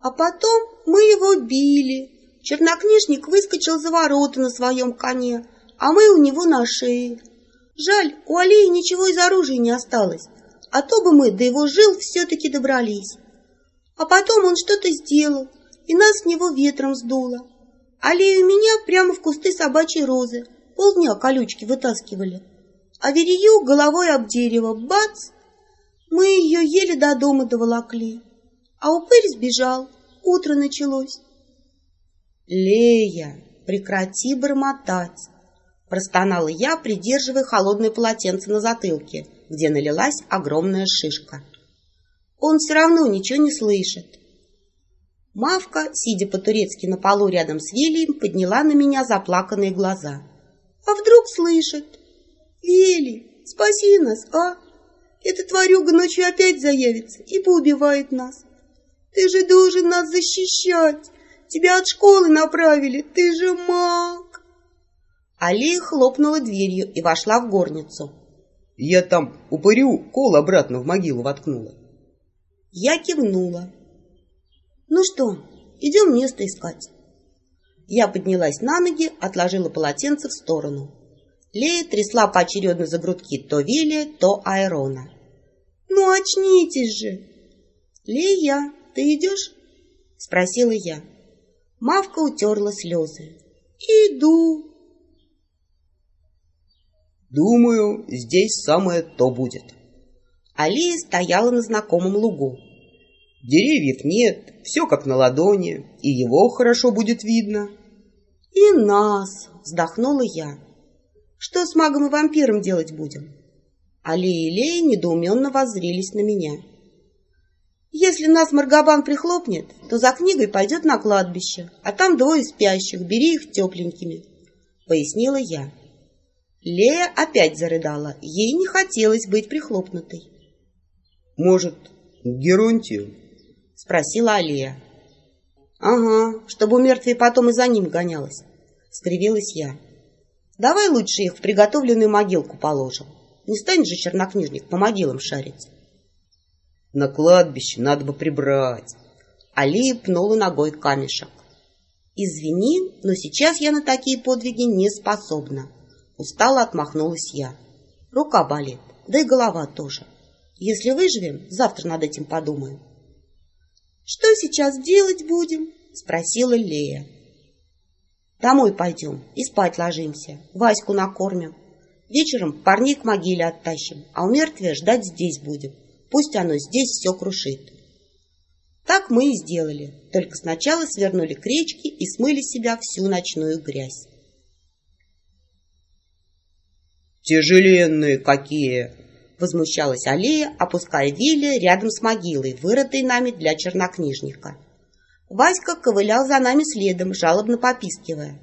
А потом мы его били. Чернокнижник выскочил за ворота на своем коне, а мы у него на шее. Жаль, у Алии ничего из оружия не осталось, а то бы мы до его жил все-таки добрались. А потом он что-то сделал, и нас с него ветром сдуло. Алию меня прямо в кусты собачьей розы, полдня колючки вытаскивали. А Верею головой об дерево, бац! Мы ее еле до дома доволокли. А упырь сбежал, утро началось. «Лея, прекрати бормотать!» Простонала я, придерживая холодное полотенце на затылке, где налилась огромная шишка. Он все равно ничего не слышит. Мавка, сидя по-турецки на полу рядом с Вилием, подняла на меня заплаканные глаза. «А вдруг слышит? Вели, спаси нас, а? Эта тварюга ночью опять заявится и поубивает нас. Ты же должен нас защищать. Тебя от школы направили, ты же маг. Алия хлопнула дверью и вошла в горницу. Я там упырю кол обратно в могилу воткнула. Я кивнула. Ну что, идем место искать. Я поднялась на ноги, отложила полотенце в сторону. Лея трясла поочередно за грудки то Вилли, то Айрона. «Ну, очнитесь же!» «Лея, ты идешь?» — спросила я. Мавка утерла слезы. «Иду!» «Думаю, здесь самое то будет». Алия стояла на знакомом лугу. «Деревьев нет, все как на ладони, и его хорошо будет видно». «И нас!» — вздохнула я. Что с магом и вампиром делать будем? Алия и Лея недоуменно воззрелись на меня. Если нас Маргабан прихлопнет, то за книгой пойдет на кладбище, а там двое спящих, бери их тепленькими, — пояснила я. Лея опять зарыдала, ей не хотелось быть прихлопнутой. — Может, Геронтию? — спросила Алия. — Ага, чтобы у мертвей потом и за ним гонялась, — скривилась я. Давай лучше их в приготовленную могилку положим. Не станет же чернокнижник по могилам шарить. На кладбище надо бы прибрать. Алия пнула ногой камешек. Извини, но сейчас я на такие подвиги не способна. Устало отмахнулась я. Рука болит, да и голова тоже. Если выживем, завтра над этим подумаем. Что сейчас делать будем? Спросила Лея. Домой пойдем и спать ложимся. Ваську накормим. Вечером парней к могиле оттащим, а у мертвия ждать здесь будем. Пусть оно здесь все крушит. Так мы и сделали, только сначала свернули к речке и смыли себя всю ночную грязь. «Тяжеленные какие!» Возмущалась Алия, опуская Вилли рядом с могилой, вырытой нами для чернокнижника. Васька ковылял за нами следом, жалобно попискивая.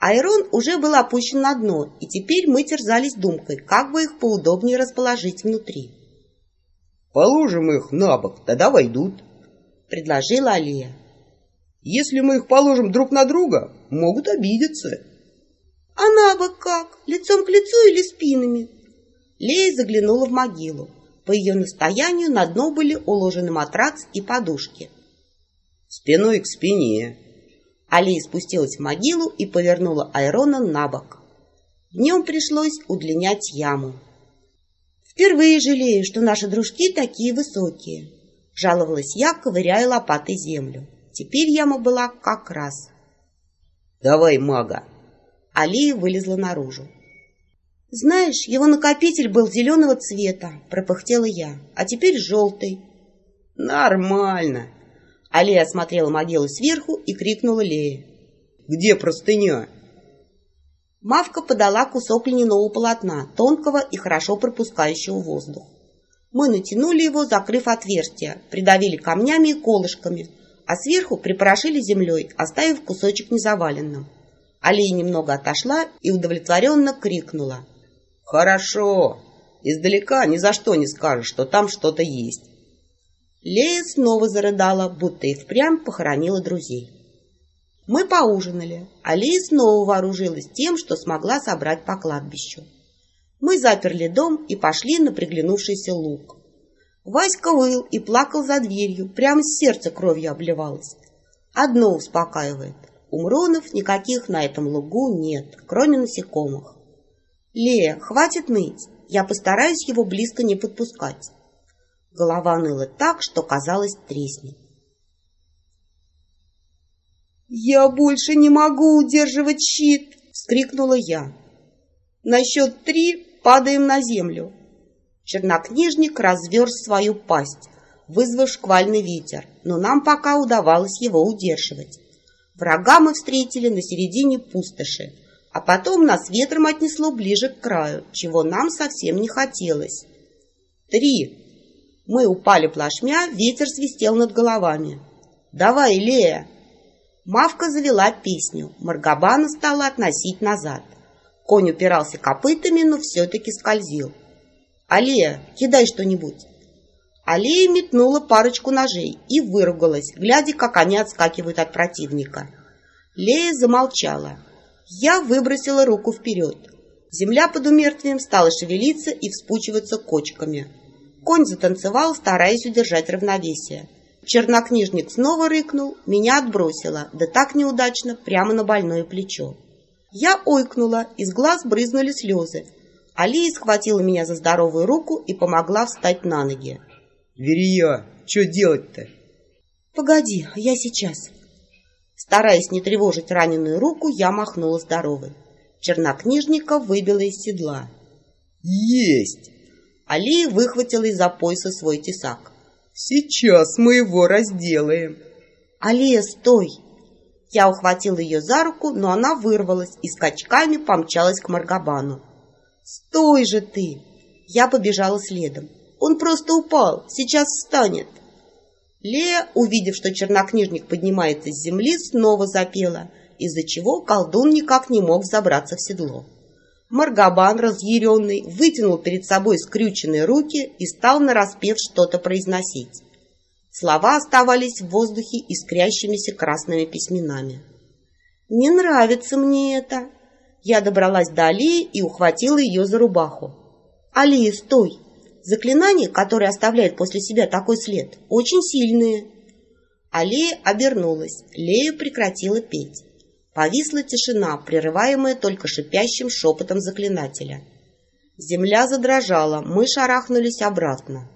Айрон уже был опущен на дно, и теперь мы терзались думкой, как бы их поудобнее расположить внутри. «Положим их на бок, тогда войдут», — предложила Алия. «Если мы их положим друг на друга, могут обидеться». «А на бок как? Лицом к лицу или спинами?» Лея заглянула в могилу. По ее настоянию на дно были уложены матрац и подушки спиной к спине. Алия спустилась в могилу и повернула Айрона на бок. Днем пришлось удлинять яму. «Впервые жалею, что наши дружки такие высокие», — жаловалась я, ковыряя лопатой землю. Теперь яма была как раз. «Давай мага!» Алия вылезла наружу. «Знаешь, его накопитель был зеленого цвета», — пропыхтела я, — «а теперь желтый». «Нормально», Алия осмотрела могилу сверху и крикнула Лее. «Где простыня?» Мавка подала кусок льняного полотна, тонкого и хорошо пропускающего воздух. Мы натянули его, закрыв отверстие, придавили камнями и колышками, а сверху припорошили землей, оставив кусочек незаваленным. Алия немного отошла и удовлетворенно крикнула. «Хорошо! Издалека ни за что не скажешь, что там что-то есть. Лея снова зарыдала, будто и впрямь похоронила друзей. Мы поужинали, а Лея снова вооружилась тем, что смогла собрать по кладбищу. Мы заперли дом и пошли на приглянувшийся луг. Васька выл и плакал за дверью, прямо сердце кровью обливалось. Одно успокаивает. Умронов никаких на этом лугу нет, кроме насекомых. Лея, хватит ныть, я постараюсь его близко не подпускать. Голова ныла так, что казалось треснет. «Я больше не могу удерживать щит!» — вскрикнула я. «На счет три падаем на землю!» Чернокнижник разверз свою пасть, вызвав шквальный ветер, но нам пока удавалось его удерживать. Врага мы встретили на середине пустоши, а потом нас ветром отнесло ближе к краю, чего нам совсем не хотелось. Три. Мы упали плашмя, ветер свистел над головами. «Давай, Лея!» Мавка завела песню, Маргабана стала относить назад. Конь упирался копытами, но все-таки скользил. «Алия, кидай что-нибудь!» Алия метнула парочку ножей и выругалась, глядя, как они отскакивают от противника. Лея замолчала. Я выбросила руку вперед. Земля под умертвием стала шевелиться и вспучиваться кочками. Конь затанцевал, стараясь удержать равновесие. Чернокнижник снова рыкнул, меня отбросило, да так неудачно, прямо на больное плечо. Я ойкнула, из глаз брызнули слезы. Алия схватила меня за здоровую руку и помогла встать на ноги. «Верия, что делать-то?» «Погоди, я сейчас». Стараясь не тревожить раненую руку, я махнула здоровой. Чернокнижника выбила из седла. «Есть!» Алия выхватила из-за пояса свой тесак. «Сейчас мы его разделаем!» «Алия, стой!» Я ухватила ее за руку, но она вырвалась и скачками помчалась к Маргабану. «Стой же ты!» Я побежала следом. «Он просто упал, сейчас встанет!» Лея, увидев, что чернокнижник поднимается с земли, снова запела, из-за чего колдун никак не мог забраться в седло. Маргабан, разъяренный, вытянул перед собой скрюченные руки и стал нараспев что-то произносить. Слова оставались в воздухе искрящимися красными письменами. «Не нравится мне это!» Я добралась до Алии и ухватила ее за рубаху. «Алия, стой! Заклинания, которые оставляют после себя такой след, очень сильные!» Алия обернулась, Лея прекратила петь. Повисла тишина, прерываемая только шипящим шепотом заклинателя. Земля задрожала, мы шарахнулись обратно.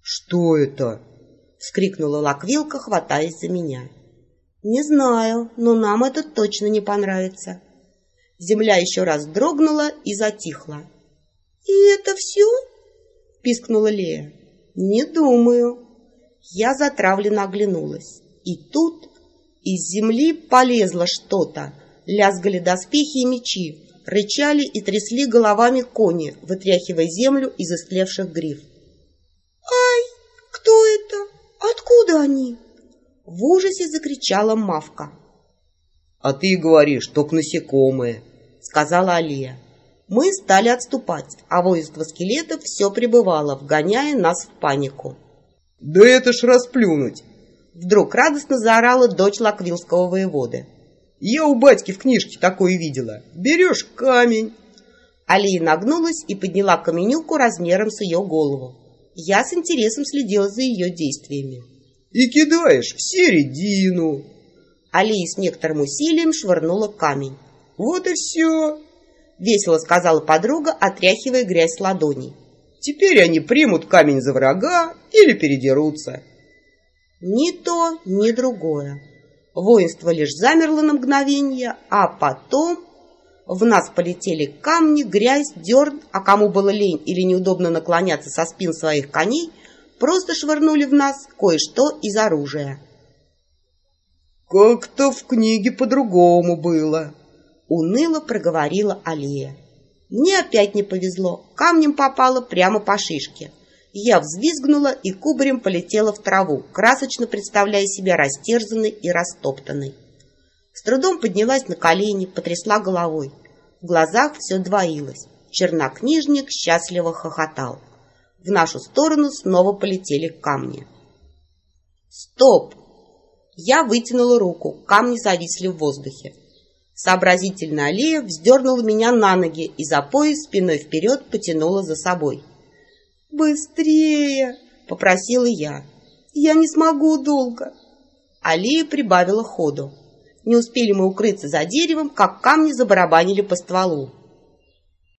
«Что это?» — вскрикнула Лаквилка, хватаясь за меня. «Не знаю, но нам это точно не понравится». Земля еще раз дрогнула и затихла. «И это все?» — пискнула Лея. «Не думаю». Я затравленно оглянулась. И тут из земли полезло что-то. Лязгали доспехи и мечи, рычали и трясли головами кони, вытряхивая землю из истлевших гриф. «Ай, кто это? Откуда они?» В ужасе закричала Мавка. «А ты говоришь, только насекомые», — сказала Алия. Мы стали отступать, а воинство скелетов все пребывало, вгоняя нас в панику. «Да это ж расплюнуть!» Вдруг радостно заорала дочь лаквилского воеводы. «Я у батьки в книжке такое видела. Берешь камень». Алия нагнулась и подняла каменюку размером с ее голову. Я с интересом следила за ее действиями. «И кидаешь в середину». Алия с некоторым усилием швырнула камень. «Вот и все», — весело сказала подруга, отряхивая грязь с ладоней. «Теперь они примут камень за врага или передерутся». Ни то, ни другое. Воинство лишь замерло на мгновение, а потом в нас полетели камни, грязь, дерн, а кому было лень или неудобно наклоняться со спин своих коней, просто швырнули в нас кое-что из оружия. «Как-то в книге по-другому было», — уныло проговорила Алия. Мне опять не повезло, камнем попало прямо по шишке. Я взвизгнула и кубарем полетела в траву, красочно представляя себя растерзанной и растоптанной. С трудом поднялась на колени, потрясла головой. В глазах все двоилось. Чернокнижник счастливо хохотал. В нашу сторону снова полетели камни. «Стоп!» Я вытянула руку, камни зависли в воздухе. Сообразительная Алия вздернула меня на ноги и за пояс спиной вперед потянула за собой. «Быстрее!» — попросила я. «Я не смогу долго». Алия прибавила ходу. Не успели мы укрыться за деревом, как камни забарабанили по стволу.